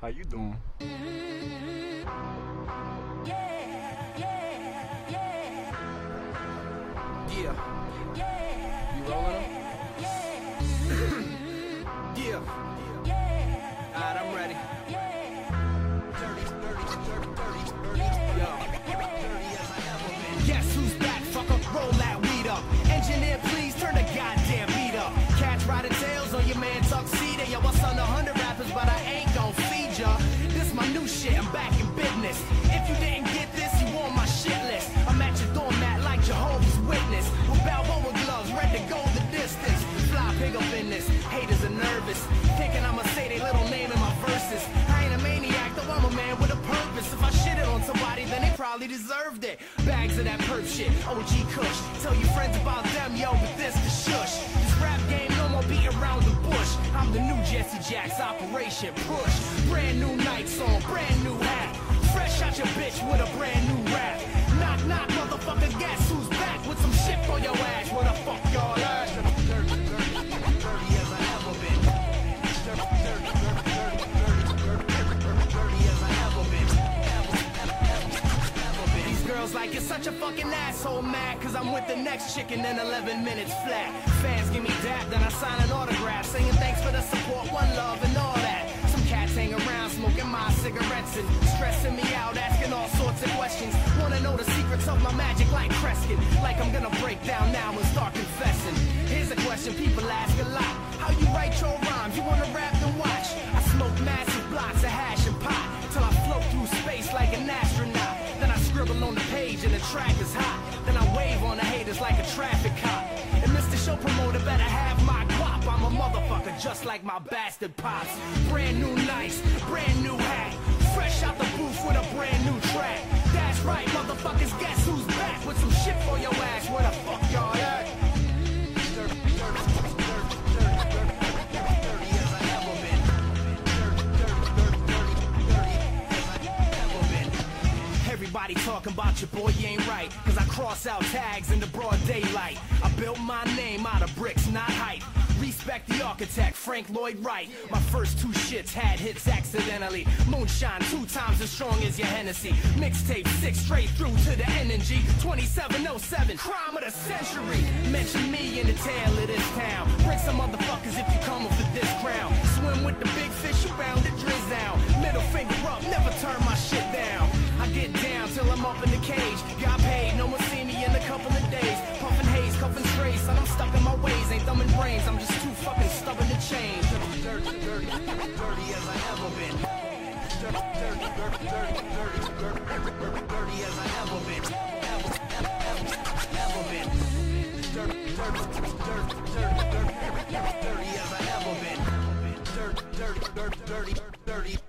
How you doing? Yeah. Yeah. You rolling them? Yeah. yeah. yeah. Alright, I'm ready. 30, 30, 30, 30, 30, 30, 30, 30, probably deserved it. Bags of that perp shit, OG Kush. Tell your friends about them, yo, but this the shush. This rap game, no more beating around the bush. I'm the new Jesse Jacks, Operation Push. Brand new like you're such a fucking asshole, mad Cause I'm with the next chicken in 11 minutes flat. Fans give me dap, then I sign an autograph Saying thanks for the support, one love and all that. Some cats hang around smoking my cigarettes And stressing me out, asking all sorts of questions. Wanna know the secrets of my magic like Kreskin Like I'm gonna break down now and start confessing. Here's a question people ask a lot How you write your rhymes, you wanna rap then watch? I smoke massive track is hot. Then I wave on the haters like a traffic cop. And Mr. Show Promoter better have my guap. I'm a motherfucker just like my bastard pops. Brand new nice, brand new hat. Fresh out the booth with a brand new track. That's right, motherfuckers, guess who's back with some shit for your ass? Everybody talking about your boy, you ain't right. Cause I cross out tags in the broad daylight. I built my name out of bricks, not hype. Respect the architect, Frank Lloyd Wright. My first two shits had hits accidentally. Moonshine two times as strong as your Hennessy. Mixtape six straight through to the energy. 2707, crime of the century. Mention me in the tail of this town. Bring some motherfuckers if you come for this crown. Swim with the big fish, you bound to drizz down. Middle finger up, never turn my shit Ain't brains, I'm just too fucking stubborn to change. 30, 30, 30 as I ever been. 30, 30, 30, 30, 30, 30, 30 as I ever been. Ever, ever, ever, ever been. 30, 30, 30, 30, 30, 30 as I ever been. 30, 30, 30, 30, 30